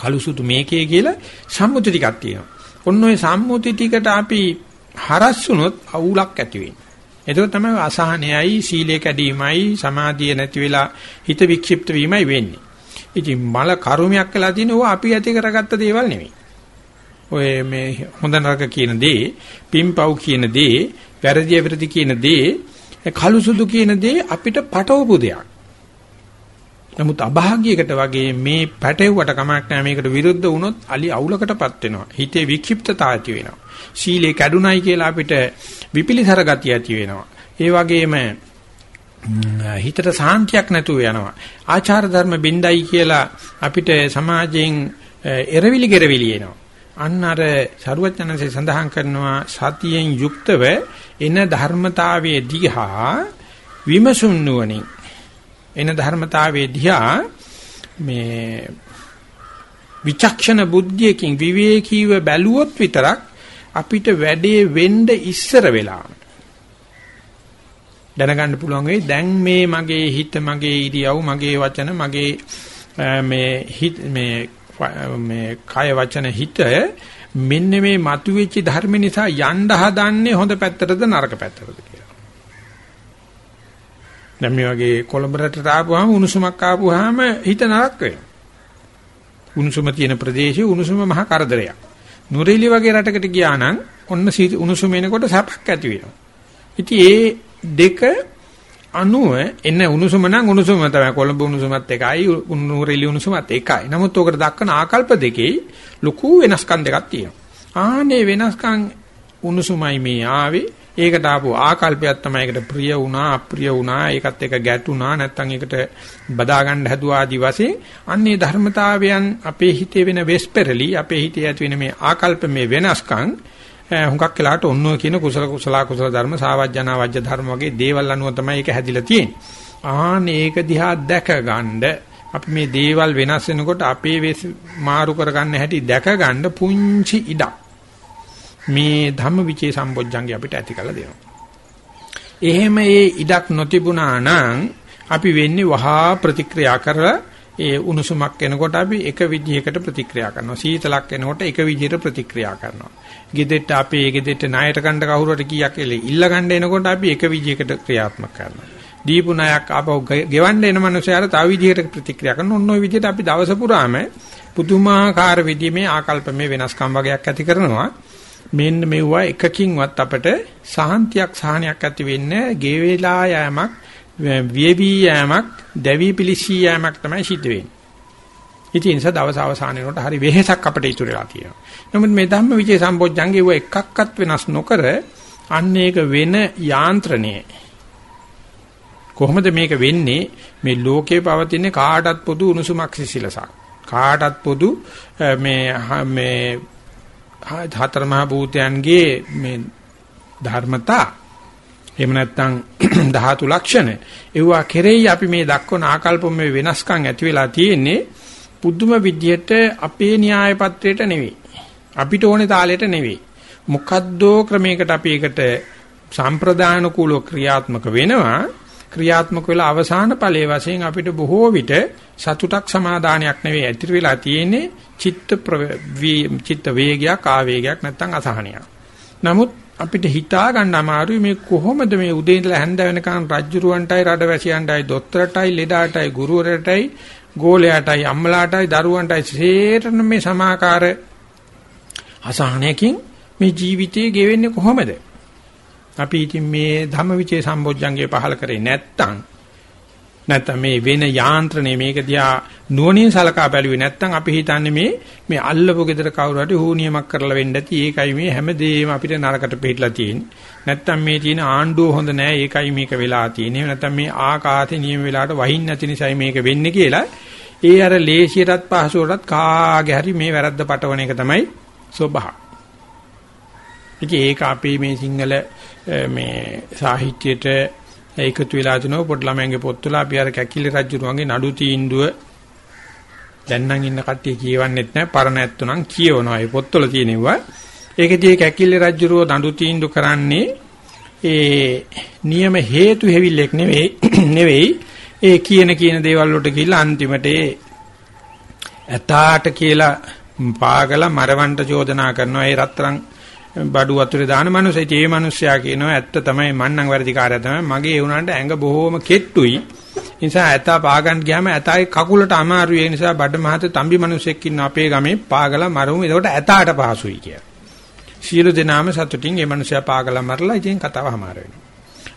කළු සුදු මේකේ කියලා සම්මුති ටිකක් තියෙනවා. ඔන්න ඔය සම්මුති ටිකට අපි හරස් වුණොත් අවුලක් ඇති වෙන්නේ. ඒක තමයි අසහනයයි සීලය කැඩීමයි සමාධිය නැති වෙලා හිත වික්ෂිප්ත වීමයි වෙන්නේ. ඉතින් මල කර්මයක් කළා තියෙන ඕවා අපි ඇති කරගත්ත දේවල් නෙමෙයි. ඔය මේ හොඳ නරක කියන දේ, පිම්පව් කියන දේ, වැරදි වැරදි කියන දේ, කළු සුදු කියන දේ අපිට පටවපු දෙයක්. නමුත් අභාග්‍යයකට වගේ මේ පැටෙව්වට කමක් නැහැ මේකට විරුද්ධ වුණොත් අලි අවුලකටපත් වෙනවා. හිතේ වික්ෂිප්තතාව ඇති වෙනවා. සීලේ කැඩුනයි කියලා අපිට විපිලිසර ගතිය ඇති වෙනවා. ඒ වගේම හිතට සාන්තියක් නැතුව යනවා. ආචාර ධර්ම බින්දයි කියලා අපිට සමාජයෙන් එරවිලි ගෙරවිලි එනවා. අන්න අර සරුවචනන්සේ සඳහන් කරනවා සතියෙන් යුක්තව එන ධර්මතාවයේ දිහා විමසුම් නුවණින් එන ධර්මතාවයේ දිහා මේ විචක්ෂණ බුද්ධියකින් විවේකීව බැලුවොත් විතරක් අපිට වැඩේ වෙන්න ඉස්සර වෙලා දැනගන්න පුළුවන් වෙයි දැන් මේ මගේ හිත මගේ ඉරියව් මගේ වචන මගේ මේ හිත මේ මේ කය වචන හිත මෙන්න මේ මතුවෙච්ච ධර්ම නිසා යන්න හදන්නේ හොඳ පැත්තටද නරක පැත්තටද කියලා. දැන් මේ වගේ කොළඹ රටට ආපුවාම උණුසුමක් ආපුවාම හිත නරක වෙනවා. උණුසුම තියෙන ප්‍රදේශයේ උණුසුම මහා කරදරයක්. නුරේලි වගේ රටකට ගියා නම් ඔන්න උණුසුම එනකොට සැපක් ඇති වෙනවා. ඉතින් ඒ දෙක අණුව එන උණුසුම නම් උණුසුම තමයි කොළඹ උණුසුමත් එකයි නුරේලි උණුසුමත් එකයි. නමුත් ඔකට දක්වන ආකල්ප දෙකේ ලොකු වෙනස්කම් දෙකක් තියෙනවා. ආනේ වෙනස්කම් උණුසුමයි මේ ආවේ ඒකට ආපු ආකල්පයක් තමයි ඒකට ප්‍රිය වුණා අප්‍රිය වුණා ඒකත් එක ගැටුණා නැත්නම් ඒකට බදා ගන්න හැදුවා ආදි වශයෙන් අන්නේ ධර්මතාවයන් අපේ හිතේ වෙන වෙස්පරලි අපේ හිතේ ඇති වෙන මේ ආකල්ප මේ වෙනස්කම් හුඟක් වෙලාට ඔන්නෝ කියන කුසල කුසල කුසල ධර්ම සාවජ්ජනා වජ්‍ය ධර්ම වගේ දේවල් අනුව තමයි ඒක හැදිලා තියෙන්නේ. ආන්නේ ඒක දිහා දැක ගන්න අපි මේ දේවල් වෙනස් වෙනකොට අපේ මාරු කරගන්න හැටි දැක ගන්න පුංචි ඉඩක්. මේ ධම්මවිචේ සම්බොජ්ජංගේ අපිට ඇති කළ දෙනවා. එහෙම ඒ ඉඩක් නොතිබුණා නම් අපි වෙන්නේ වහා ප්‍රතික්‍රියා කරලා ඒ උණුසුමක් එනකොට අපි එක විදිහකට ප්‍රතික්‍රියා කරනවා. සීතලක් එනකොට එක විදිහට ප්‍රතික්‍රියා කරනවා. ගෙදෙට්ට අපි ඒ ගෙදෙට්ට ණයට කණ්ඩ කවුරුහට කීයක් ඉල්ල ගන්න එනකොට අපි එක විදිහකට ක්‍රියාත්මක කරනවා. දීපු ණයක් ආපහු ගෙවන්න එන මනුස්සයාට තව විදිහකට ප්‍රතික්‍රියා කරනවා. ඔන්න ඔය විදිහට අපි දවස පුරාම පුදුමාකාර විදිහේ ආකල්ප මේ වෙනස්කම් වගේක් ඇති කරනවා. මෙන්න මෙවුවා එකකින්වත් අපට සාහන්තියක් සහනයක් ඇති වෙන්නේ ගේ වේලා යෑමක් වියවි යෑමක් දැවි පිලිසී යෑමක් තමයි සිද්ධ වෙන්නේ. ඉතින් ඒ නිසා දවස අවසානයේ උනට හරි වෙහෙසක් අපිට ඉතුරු වෙලා තියෙනවා. නමුත් මේ ධම්ම විජේ සම්බොජ්ජංගේ ව එකක්වත් වෙනස් නොකර අන්න ඒක වෙන යාන්ත්‍රණය කොහොමද මේක වෙන්නේ මේ ලෝකේ පවතින කාටත් පොදු උණුසුමක් සිසිලසක් කාටත් පොදු මේ මේ හතර මහ භූතයන්ගේ මේ ධර්මතා එහෙම නැත්නම් ධාතු ලක්ෂණ ඒවා කෙරෙහි අපි මේ දක්වන ආකල්පම මේ වෙනස්කම් ඇති වෙලා තියෙන්නේ පුදුම විදියට අපේ න්‍යාය පත්‍රයට නෙවෙයි. අපිට ඕනේ තාලෙට නෙවෙයි. මොකද්දෝ ක්‍රමයකට අපි ඒකට සම්ප්‍රදාන කූලව ක්‍රියාත්මක වෙනවා. ක්‍රියාත්මක වෙලා අවසාන ඵලයේ වශයෙන් අපිට බොහෝ විට සතුටක් සමාදානයක් නෙවෙයි ඇතිර වෙලා තියෙන්නේ චිත්ත චිත්ත වේගයක් ආවේගයක් නැත්නම් අසහනයක්. නමුත් අපිට හිතා ගන්න අමාරුයි මේ කොහොමද මේ උදේ ඉඳලා හැන්ද වෙනකන් රජ්ජුරුවන්ටයි රඩවැසියන්ටයි දොස්තරටයි ලෙඩාටයි ගුරුවරයටයි ගෝලයාටයි අම්මලාටයි දරුවන්ටයි සේරම මේ සමාකාර අසහනයකින් මේ ජීවිතේ ගෙවෙන්නේ කොහොමද? අපි ඉතින් මේ ධම්මවිචේ සම්බොජ්ජංගේ පහල කරේ නැත්තම් නැත්තම් මේ වෙන යාන්ත්‍රණය මේක දිහා නුවණින් සලකා බැලුවේ නැත්තම් අපි හිතන්නේ මේ මේ අල්ලපු gedara කවුරු හරි හුනියමක් කරලා වෙන්න ඇති. ඒකයි මේ හැමදේම අපිට නරකට පිටලා තියෙන්නේ. නැත්තම් මේ තියෙන ආණ්ඩුව හොඳ නැහැ ඒකයි මේක වෙලා තියෙන්නේ. නැත්තම් මේ ආකාතේ නියම වෙලාවට වහින්න නැති නිසායි මේක වෙන්නේ කියලා. ඒ අර ලේසියටත් පහසුවටත් කාගේ හරි මේ වැරද්ද පටවන එක තමයි ස්වභාව. ඉතින් ඒක අපේ මේ සිංහල මේ සාහිත්‍යයට ඒකතු වෙලා තිනෝ පොඩි ළමයන්ගේ පොත්වල අපි අර කැකිලි රජුරුවන්ගේ නඩු තීන්දුව දැන් නම් ඉන්න කට්ටිය කියවන්නෙත් නැහැ පරණ ඇත්තුනම් කියවනවා. ඒ පොත්වල තියෙනවා. ඒකදී කැකිලි රජුරුව නඩු තීන්දු කරන්නේ ඒ නියම හේතු හැවිල්ලෙක් නෙවෙයි නෙවෙයි. ඒ කියන කියන දේවල් වලට ගිහිල්ලා අන්තිමට ඒ ඇතාට කියලා පාගලා මරවන්ට චෝදනා කරනවා. ඒ රත්තරන් බඩු වතුරේ දාන මනුස්සය. ඒ මනුස්සයා කියනවා ඇත්ත තමයි මන්නම් වැඩිකාරය තමයි. මගේ ඒ උනාට ඇඟ බොහොම කෙට්ටුයි. නිසා ඇතා පාගන්න ගියාම ඇතාගේ කකුලට අමාරුයි. ඒ නිසා බඩ මහත තම්බි මිනිසෙක් ඉන්න අපේ ගමේ පාගලා මරුමු. එතකොට ඇතාට පහසුයි කියලා. සියලු දෙනාම සතුටින් මේ මිනිසයා පාගලා මරලා ඉතින් කතාව හමාර වෙනවා.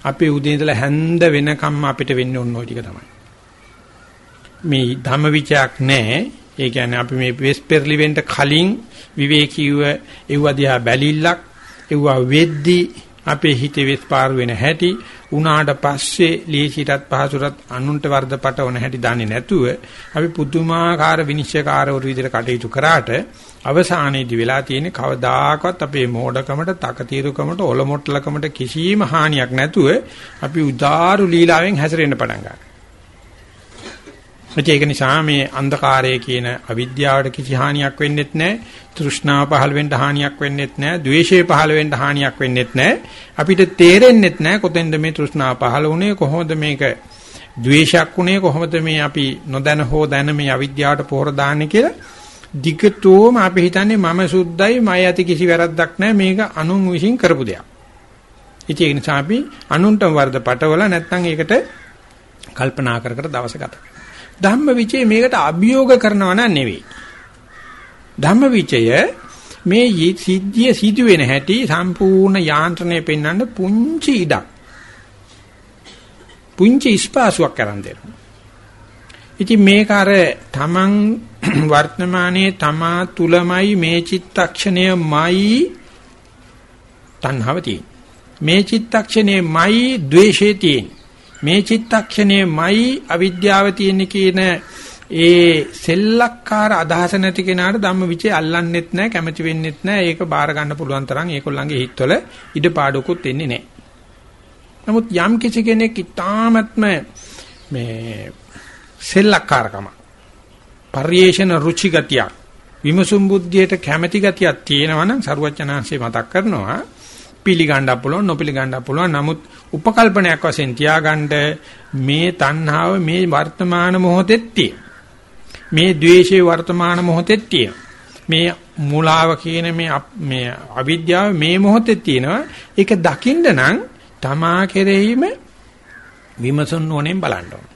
අපේ උදේ ඉඳලා හැන්ද වෙනකම් අපිට වෙන්නේ ඔන්න ඔය ටික තමයි. මේ ධම්මවිචයක් නැහැ. ඒ කියන්නේ අපි මේ වෙස්පෙර්ලි වෙන්න කලින් විවේකීව එව්ව දිහා බැලිල්ලක් එව්ව වෙද්දී අපේ හිතේ විස්පාර වෙන හැටි උනාට පස්සේ ලීසිටත් පහසුරත් අනුන්ට වර්ධපට වන හැටි දන්නේ නැතුව අපි පුදුමාකාර විනිශ්චයකාරවරු විදිහට කටයුතු කරාට අවසානයේදී වෙලා තියෙන්නේ කවදාකවත් අපේ මෝඩකමට තකතිරුකමට ඔලොමොට්ටලකමට කිසිම හානියක් නැතුව අපි උදාරු ලීලාවෙන් හැසිරෙන්න පටන් ගන්නවා. ඒක නිසා මේ අන්ධකාරය කියන අවිද්‍යාවට කිසි හානියක් වෙන්නෙත් නැහැ. තෘෂ්ණාව පහළ වෙන්න හානියක් වෙන්නෙත් නැහැ. ද්වේෂය පහළ වෙන්න හානියක් වෙන්නෙත් නැහැ. අපිට තේරෙන්නෙත් නැහැ කොතෙන්ද මේ තෘෂ්ණාව පහළ වුණේ කොහොමද මේක ද්වේෂයක් වුණේ කොහොමද මේ අපි නොදැන හෝ දැන මේ අවිද්‍යාවට පොහොර දාන්නේ කියලා දිගටම අපි හිතන්නේ මම සුද්ධයි මම ඇති කිසි වැරද්දක් නැහැ මේක අනුන් විසින් කරපු දෙයක්. ඉතින් ඒ නිසා අපි අනුන්ට වර්ධ පටවල නැත්නම් ඒකට කල්පනා කර කර දවස ගත කරනවා. ධම්මවිචය මේකට අභියෝග කරනවා නෑ නෙවෙයි. ධම්මවිචය මේ සිද්ධිය සිදු වෙන හැටි සම්පූර්ණ යාන්ත්‍රණය පෙන්වන්න පුංචි ඉඩක්. පුංචි ස්පාසුවක් කරන් දෙනවා. ඉතින් මේක අර තමන් වර්තමානයේ තමා තුලමයි මේ චිත්තක්ෂණයමයි තණ්හාව තියෙන්නේ. මේ චිත්තක්ෂණයමයි ද්වේෂය තියෙන්නේ. මේ චිත්තක්ෂණයමයි අවිද්‍යාව තියෙන්නේ කියන ඒ සෙල්ලක්කාර අදහස නැති කෙනාට ධම්මවිචේ අල්ලන්නෙත් නැහැ කැමති වෙන්නෙත් නැහැ ඒක බාර ගන්න පුළුවන් තරම් ඒකොල්ලන්ගේ හිතවල ඉඩ පාඩුකුත් එන්නේ නැහැ. නමුත් යම් කිසි කෙනෙක් ඊ타මත්ම මේ සෙල්ලක්කාරකම පරිේශන රුචි ගතියක් විමසුම් බුද්ධියට කැමැති ගතියක් තියෙනවා නම් සරුවචනාංශේ මතක් කරනවා පිළිගන්නත් පුළුවන් නොපිළිගන්නත් පුළුවන්. නමුත් උපකල්පනයක් වශයෙන් තියාගන්න මේ තණ්හාව මේ වර්තමාන මොහොතෙත් මේ ද්වේෂයේ වර්තමාන මොහොතෙත් මේ මූලාව කියන මේ මේ අවිද්‍යාව මේ මොහොතේ තියෙනවා. ඒක දකින්න නම් තමා කෙරෙහිම විමසුන් නොනෙන් බලන්න ඕන.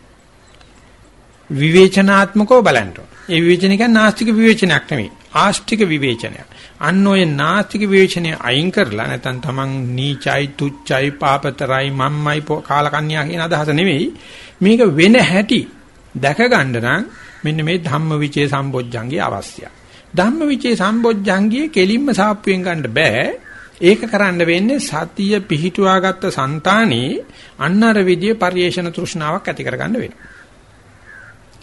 විවේචනාත්මකව බලන්න ඕන. ඒ විවේචන කියන්නේ නාස්තික විවේචනයක් නෙමෙයි. ආස්තික විවේචනයක් අන්න ඔය නාස්තික විවේචනය අයින් කරලා නැත්නම් තමන් නීචයි තුච්චයි පාපතරයි මම්මයි කාලකන්‍යා කියන අදහස නෙවෙයි මේක වෙන හැටි දැක ගන්න නම් මෙන්න මේ ධම්මවිචේ සම්බොජ්ජංගේ අවශ්‍යයි. ධම්මවිචේ සම්බොජ්ජංගියේ කෙලින්ම සාප්පුවෙන් ගන්න බෑ. ඒක කරන්න වෙන්නේ සතිය පිහිටුවාගත්ත సంతානේ අන්නර විදිය පරිේශන තෘෂ්ණාවක් ඇති කරගන්න වෙනවා.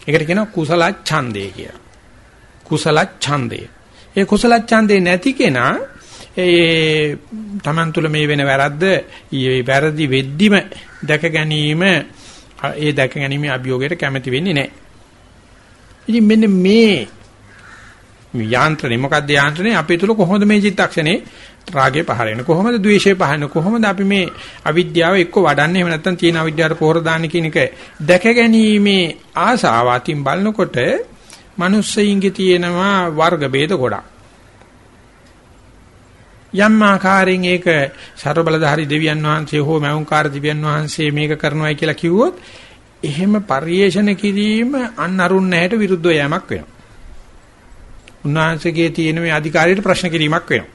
ඒකට කියනවා කුසල ඡන්දේ කියලා. කුසල ඡන්දේ. ඒ කුසල ඡන්දේ නැති කෙනා ඒ Taman තුල මේ වෙන වැරද්ද ඊ වැරදි වෙද්දිම දැක ගැනීම ඒ දැක ගැනීම අභියෝගයට කැමති වෙන්නේ නැහැ. ඉතින් මෙන්න මේ යාන්ත්‍රණය මොකක්ද යාන්ත්‍රණය අපේ තුල කොහොමද මේ චිත්තක්ෂණේ රාගය පහළ වෙන්නේ කොහොමද ද්වේෂය පහළ වෙන්නේ කොහොමද අපි මේ අවිද්‍යාව එක්ක වඩන්නේ එහෙම නැත්නම් තියෙන අවිද්‍යාවට පෝර දාන්නේ කියන එක දැක ගැනීමේ ආසාව අතින් බලනකොට මිනිස්සුන්ගේ තියෙනවා වර්ග ભેද ගොඩක්. යම් ආකාරයෙන් ඒක ਸਰව බලධාරී දෙවියන් වහන්සේ හෝ මෞංකාර දෙවියන් වහන්සේ මේක කරනවායි කියලා කිව්වොත් එහෙම පරිේෂණ කිරීම අන් අරුන් නැහැට විරුද්ධව යෑමක් වෙනවා. උන්වහන්සේගේ තියෙන මේ අධිකාරියට ප්‍රශ්න කිරීමක් වෙනවා.